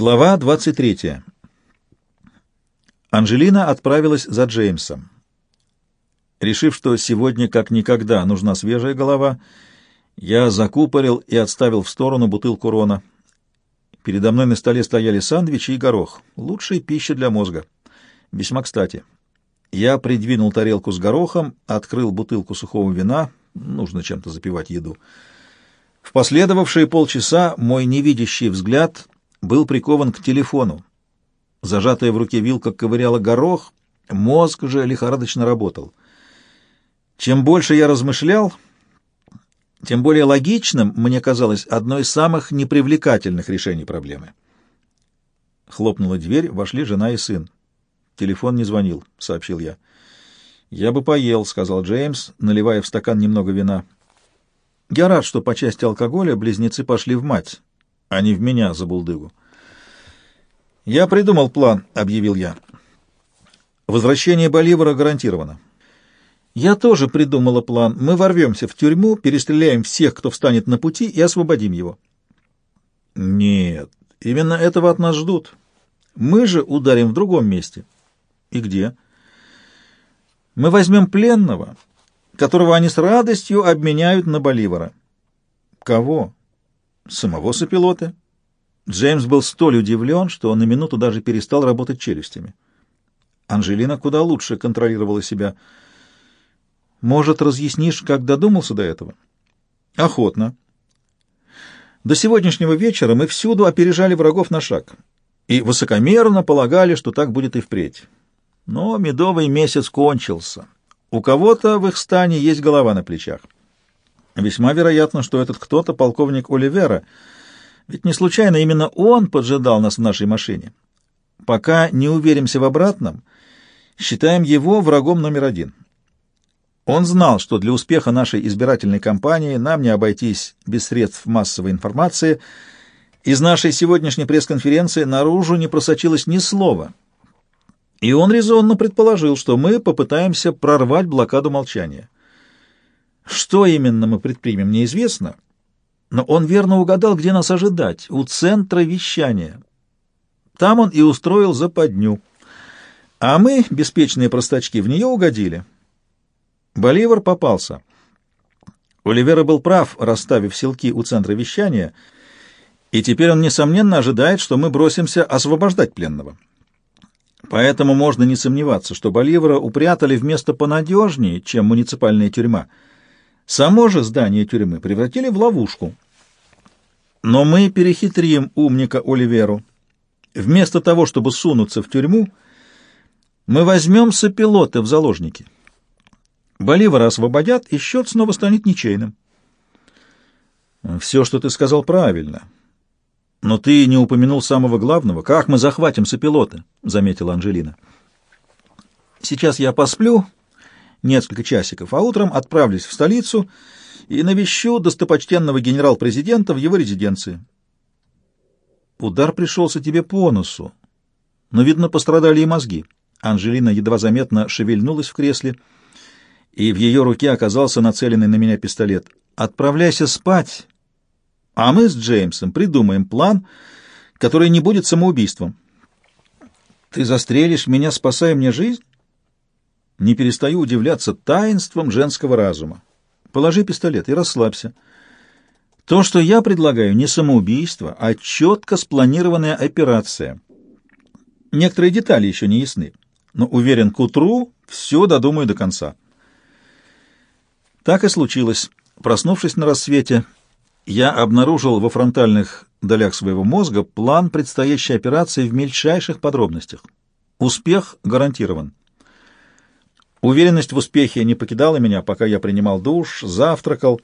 Глава 23. Анжелина отправилась за Джеймсом. Решив, что сегодня как никогда нужна свежая голова, я закупорил и отставил в сторону бутылку рона. Передо мной на столе стояли сандвичи и горох. Лучшая пища для мозга. Весьма кстати. Я придвинул тарелку с горохом, открыл бутылку сухого вина. Нужно чем-то запивать еду. В последовавшие полчаса мой невидящий взгляд был прикован к телефону. Зажатая в руке вилка ковыряла горох, мозг же лихорадочно работал. Чем больше я размышлял, тем более логичным мне казалось одно из самых непривлекательных решений проблемы. Хлопнула дверь, вошли жена и сын. «Телефон не звонил», — сообщил я. «Я бы поел», — сказал Джеймс, наливая в стакан немного вина. «Я рад, что по части алкоголя близнецы пошли в мать а не в меня за булдыгу. «Я придумал план», — объявил я. «Возвращение Боливара гарантировано». «Я тоже придумала план. Мы ворвемся в тюрьму, перестреляем всех, кто встанет на пути, и освободим его». «Нет, именно этого от нас ждут. Мы же ударим в другом месте». «И где?» «Мы возьмем пленного, которого они с радостью обменяют на Боливара». «Кого?» самого сопилота. Джеймс был столь удивлен, что на минуту даже перестал работать челюстями. Анжелина куда лучше контролировала себя. «Может, разъяснишь, как додумался до этого?» «Охотно. До сегодняшнего вечера мы всюду опережали врагов на шаг и высокомерно полагали, что так будет и впредь. Но медовый месяц кончился. У кого-то в их стане есть голова на плечах». Весьма вероятно, что этот кто-то полковник Оливера, ведь не случайно именно он поджидал нас в нашей машине. Пока не уверимся в обратном, считаем его врагом номер один. Он знал, что для успеха нашей избирательной кампании нам не обойтись без средств массовой информации. Из нашей сегодняшней пресс-конференции наружу не просочилось ни слова. И он резонно предположил, что мы попытаемся прорвать блокаду молчания. Что именно мы предпримем, неизвестно, но он верно угадал, где нас ожидать, у центра вещания. Там он и устроил западню. А мы, беспечные простачки, в нее угодили. Боливар попался. Оливера был прав, расставив селки у центра вещания, и теперь он, несомненно, ожидает, что мы бросимся освобождать пленного. Поэтому можно не сомневаться, что Боливара упрятали в место понадежнее, чем муниципальная тюрьма — Само же здание тюрьмы превратили в ловушку. Но мы перехитрим умника Оливеру. Вместо того, чтобы сунуться в тюрьму, мы возьмем сопилоты в заложники. Боливара освободят, и счет снова станет ничейным. Все, что ты сказал, правильно. Но ты не упомянул самого главного. Как мы захватим сопилоты? — заметила Анжелина. Сейчас я посплю несколько часиков, а утром отправлюсь в столицу и навещу достопочтенного генерал-президента в его резиденции. Удар пришелся тебе по носу, но, видно, пострадали и мозги. Анжелина едва заметно шевельнулась в кресле, и в ее руке оказался нацеленный на меня пистолет. «Отправляйся спать, а мы с Джеймсом придумаем план, который не будет самоубийством». «Ты застрелишь меня, спасая мне жизнь?» не перестаю удивляться таинствам женского разума. Положи пистолет и расслабься. То, что я предлагаю, не самоубийство, а четко спланированная операция. Некоторые детали еще не ясны, но уверен, к утру все додумаю до конца. Так и случилось. Проснувшись на рассвете, я обнаружил во фронтальных долях своего мозга план предстоящей операции в мельчайших подробностях. Успех гарантирован. Уверенность в успехе не покидала меня, пока я принимал душ, завтракал,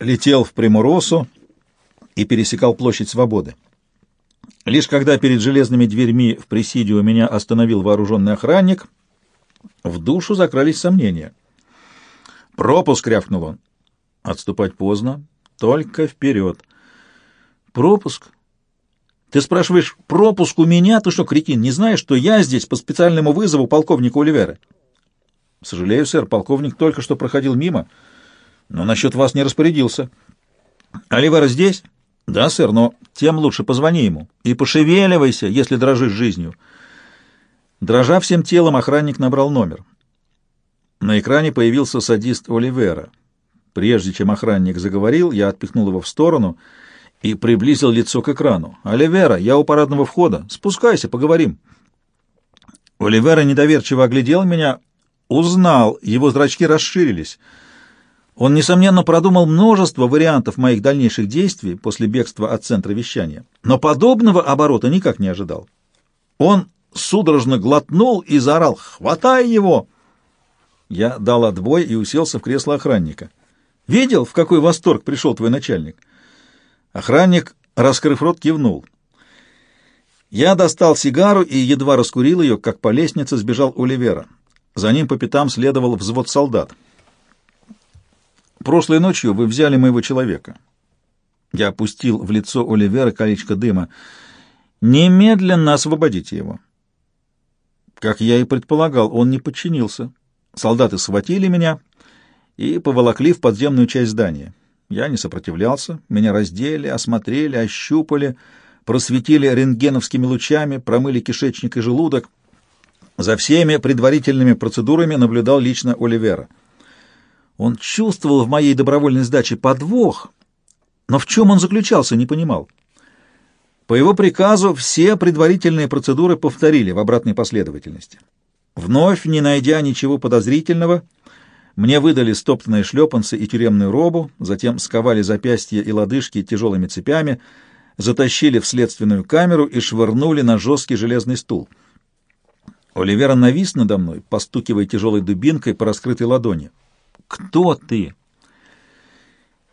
летел в Приморосу и пересекал площадь Свободы. Лишь когда перед железными дверьми в Пресидио меня остановил вооруженный охранник, в душу закрались сомнения. «Пропуск!» — рявкнул он. «Отступать поздно. Только вперед!» «Пропуск?» «Ты спрашиваешь, пропуск у меня? Ты что, кретин, не знаешь, что я здесь по специальному вызову полковника Оливера?» Сожалею, сэр, полковник только что проходил мимо, но насчет вас не распорядился. Оливера здесь? Да, сэр, но тем лучше позвони ему и пошевеливайся, если дрожишь жизнью. Дрожа всем телом, охранник набрал номер. На экране появился садист Оливера. Прежде чем охранник заговорил, я отпихнул его в сторону и приблизил лицо к экрану. «Оливера, я у парадного входа. Спускайся, поговорим». Оливера недоверчиво оглядел меня, узнал, его зрачки расширились. Он, несомненно, продумал множество вариантов моих дальнейших действий после бегства от центра вещания, но подобного оборота никак не ожидал. Он судорожно глотнул и заорал «Хватай его!» Я дал отбой и уселся в кресло охранника. «Видел, в какой восторг пришел твой начальник?» Охранник, раскрыв рот, кивнул. Я достал сигару и едва раскурил ее, как по лестнице сбежал Оливера. За ним по пятам следовал взвод солдат. «Прошлой ночью вы взяли моего человека». Я опустил в лицо Оливера колечко дыма. «Немедленно освободите его». Как я и предполагал, он не подчинился. Солдаты схватили меня и поволокли в подземную часть здания. Я не сопротивлялся, меня раздели, осмотрели, ощупали, просветили рентгеновскими лучами, промыли кишечник и желудок. За всеми предварительными процедурами наблюдал лично Оливера. Он чувствовал в моей добровольной сдаче подвох, но в чем он заключался, не понимал. По его приказу все предварительные процедуры повторили в обратной последовательности. Вновь, не найдя ничего подозрительного, мне выдали стоптанные шлепанцы и тюремную робу, затем сковали запястья и лодыжки тяжелыми цепями, затащили в следственную камеру и швырнули на жесткий железный стул. Оливера навис надо мной, постукивая тяжелой дубинкой по раскрытой ладони. «Кто ты?»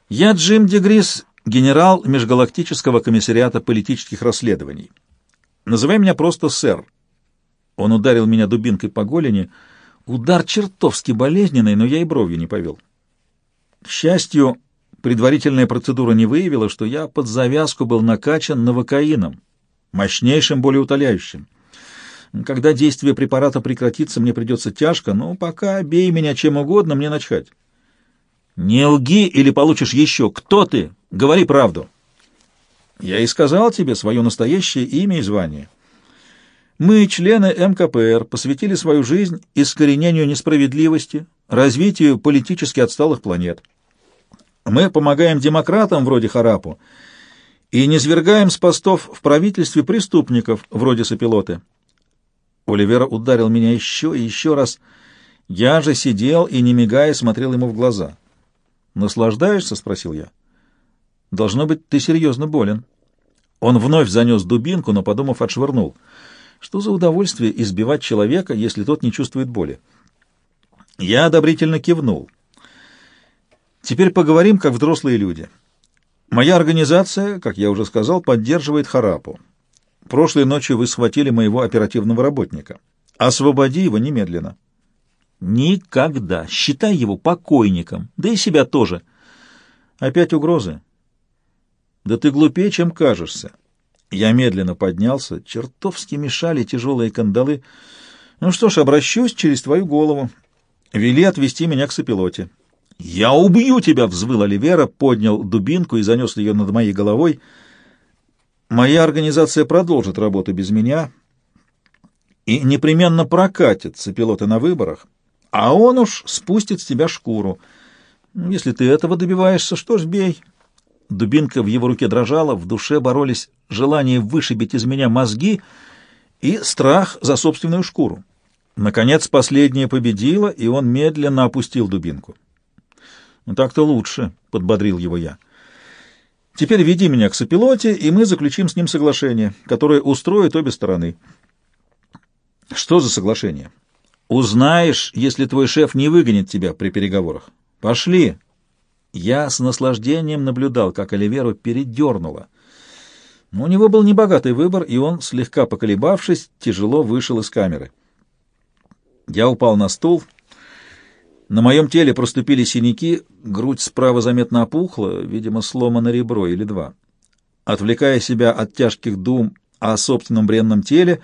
«Я Джим Дегрис, генерал Межгалактического комиссариата политических расследований. Называй меня просто сэр». Он ударил меня дубинкой по голени. Удар чертовски болезненный, но я и бровью не повел. К счастью, предварительная процедура не выявила, что я под завязку был накачан новокаином, мощнейшим болеутоляющим. Когда действие препарата прекратится, мне придется тяжко, но пока бей меня чем угодно, мне начать. Не лги или получишь еще. Кто ты? Говори правду. Я и сказал тебе свое настоящее имя и звание. Мы, члены МКПР, посвятили свою жизнь искоренению несправедливости, развитию политически отсталых планет. Мы помогаем демократам вроде Харапу и не свергаем с постов в правительстве преступников вроде Сопилоты. Оливера ударил меня еще и еще раз. Я же сидел и, не мигая, смотрел ему в глаза. «Наслаждаешься?» — спросил я. «Должно быть, ты серьезно болен». Он вновь занес дубинку, но, подумав, отшвырнул — что за удовольствие избивать человека, если тот не чувствует боли? Я одобрительно кивнул. Теперь поговорим, как взрослые люди. Моя организация, как я уже сказал, поддерживает Харапу. Прошлой ночью вы схватили моего оперативного работника. Освободи его немедленно. Никогда. Считай его покойником. Да и себя тоже. Опять угрозы? Да ты глупее, чем кажешься. Я медленно поднялся, чертовски мешали тяжелые кандалы. Ну что ж, обращусь через твою голову. Вели отвезти меня к сопилоте. «Я убью тебя!» — взвыл Оливера, поднял дубинку и занес ее над моей головой. «Моя организация продолжит работу без меня и непременно прокатит сопилоты на выборах, а он уж спустит с тебя шкуру. Если ты этого добиваешься, что ж, бей». Дубинка в его руке дрожала, в душе боролись желание вышибить из меня мозги и страх за собственную шкуру. Наконец, последнее победило, и он медленно опустил дубинку. «Ну, так-то лучше», — подбодрил его я. «Теперь веди меня к сопилоте, и мы заключим с ним соглашение, которое устроит обе стороны». «Что за соглашение?» «Узнаешь, если твой шеф не выгонит тебя при переговорах. Пошли!» Я с наслаждением наблюдал, как Оливеру передернуло. Но у него был небогатый выбор, и он, слегка поколебавшись, тяжело вышел из камеры. Я упал на стул. На моем теле проступили синяки, грудь справа заметно опухла, видимо, сломано ребро или два. Отвлекая себя от тяжких дум о собственном бренном теле,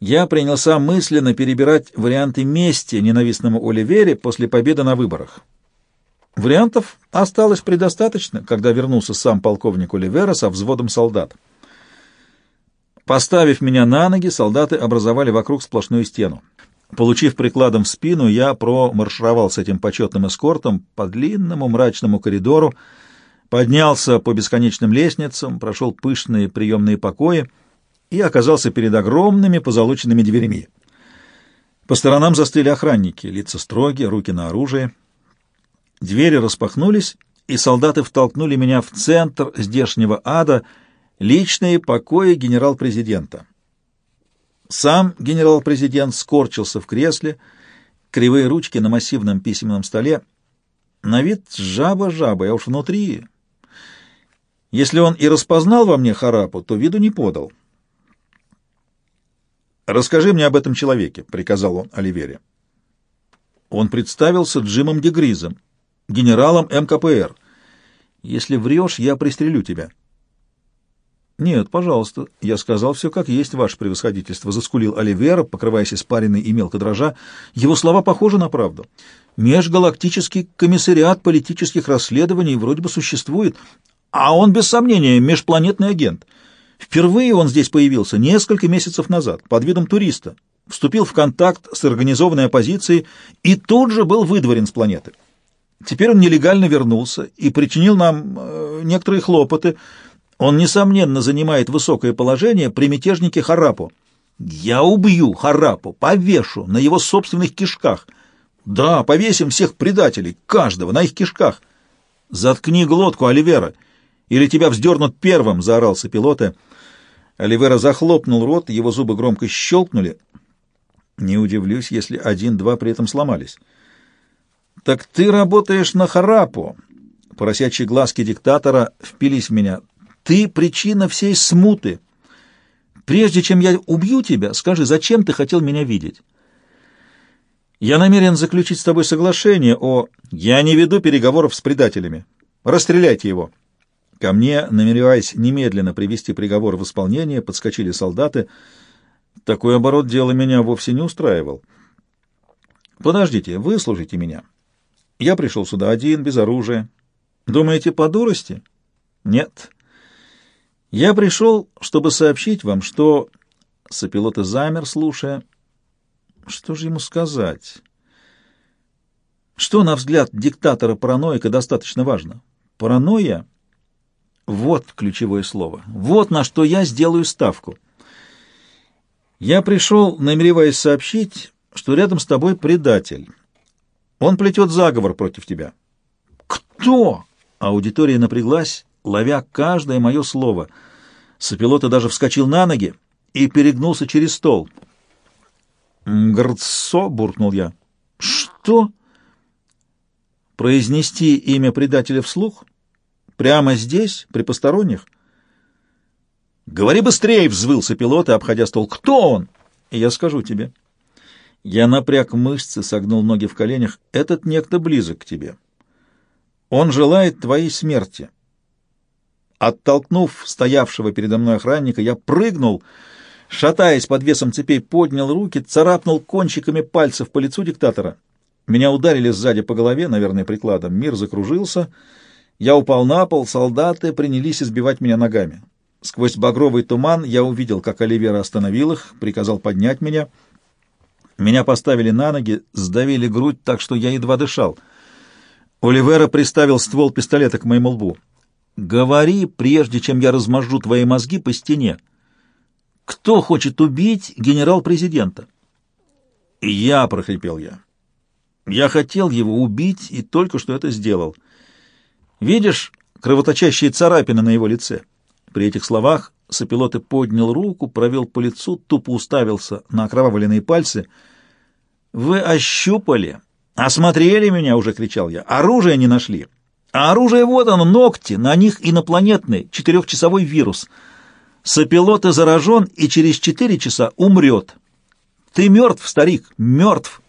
я принялся мысленно перебирать варианты мести ненавистному Оливере после победы на выборах. Вариантов осталось предостаточно, когда вернулся сам полковник Оливера со взводом солдат. Поставив меня на ноги, солдаты образовали вокруг сплошную стену. Получив прикладом в спину, я промаршировал с этим почетным эскортом по длинному мрачному коридору, поднялся по бесконечным лестницам, прошел пышные приемные покои и оказался перед огромными позолоченными дверями. По сторонам застыли охранники, лица строгие, руки на оружие. Двери распахнулись, и солдаты втолкнули меня в центр здешнего ада, личные покои генерал-президента. Сам генерал-президент скорчился в кресле, кривые ручки на массивном письменном столе. На вид жаба-жаба, я уж внутри. Если он и распознал во мне Харапу, то виду не подал. «Расскажи мне об этом человеке», — приказал он Оливере. Он представился Джимом Дегризом, генералом МКПР. «Если врешь, я пристрелю тебя». «Нет, пожалуйста, я сказал все как есть, ваше превосходительство», — заскулил Оливера, покрываясь испаренной и мелко дрожа. Его слова похожи на правду. «Межгалактический комиссариат политических расследований вроде бы существует, а он, без сомнения, межпланетный агент. Впервые он здесь появился несколько месяцев назад, под видом туриста, вступил в контакт с организованной оппозицией и тут же был выдворен с планеты. Теперь он нелегально вернулся и причинил нам э, некоторые хлопоты, он, несомненно, занимает высокое положение при мятежнике Харапу. Я убью Харапу, повешу на его собственных кишках. Да, повесим всех предателей, каждого, на их кишках. Заткни глотку, Оливера, или тебя вздернут первым, — заорал сопилота. Оливера захлопнул рот, его зубы громко щелкнули. Не удивлюсь, если один-два при этом сломались. «Так ты работаешь на Харапу!» Поросячьи глазки диктатора впились в меня. Ты причина всей смуты. Прежде чем я убью тебя, скажи, зачем ты хотел меня видеть? Я намерен заключить с тобой соглашение о... Я не веду переговоров с предателями. Расстреляйте его. Ко мне, намереваясь немедленно привести приговор в исполнение, подскочили солдаты. Такой оборот дела меня вовсе не устраивал. Подождите, выслушайте меня. Я пришел сюда один, без оружия. Думаете, по дурости? Нет. Я пришел, чтобы сообщить вам, что... Сопилот и замер, слушая. Что же ему сказать? Что, на взгляд диктатора-параноика, достаточно важно? Паранойя — вот ключевое слово. Вот на что я сделаю ставку. Я пришел, намереваясь сообщить, что рядом с тобой предатель. Он плетет заговор против тебя. Кто? Аудитория напряглась, ловя каждое мое слово. Сопилота даже вскочил на ноги и перегнулся через стол. «Мгрцо!» — буркнул я. «Что?» «Произнести имя предателя вслух? Прямо здесь, при посторонних?» «Говори быстрее!» — взвыл Сопилота, обходя стол. «Кто он?» «Я скажу тебе». Я напряг мышцы, согнул ноги в коленях. «Этот некто близок к тебе. Он желает твоей смерти». Оттолкнув стоявшего передо мной охранника, я прыгнул, шатаясь под весом цепей, поднял руки, царапнул кончиками пальцев по лицу диктатора. Меня ударили сзади по голове, наверное, прикладом. Мир закружился. Я упал на пол, солдаты принялись избивать меня ногами. Сквозь багровый туман я увидел, как Оливера остановил их, приказал поднять меня. Меня поставили на ноги, сдавили грудь так, что я едва дышал. Оливера приставил ствол пистолета к моему лбу. Говори, прежде чем я размажу твои мозги по стене. Кто хочет убить генерал-президента? Я, прохрипел я. Я хотел его убить и только что это сделал. Видишь кровоточащие царапины на его лице? При этих словах Сопилоты поднял руку, провел по лицу, тупо уставился на окровавленные пальцы. «Вы ощупали, осмотрели меня!» — уже кричал я. «Оружие не нашли!» А оружие вот оно, ногти, на них инопланетный четырехчасовой вирус. Сопилот заражен и через четыре часа умрет. Ты мертв, старик, мертв.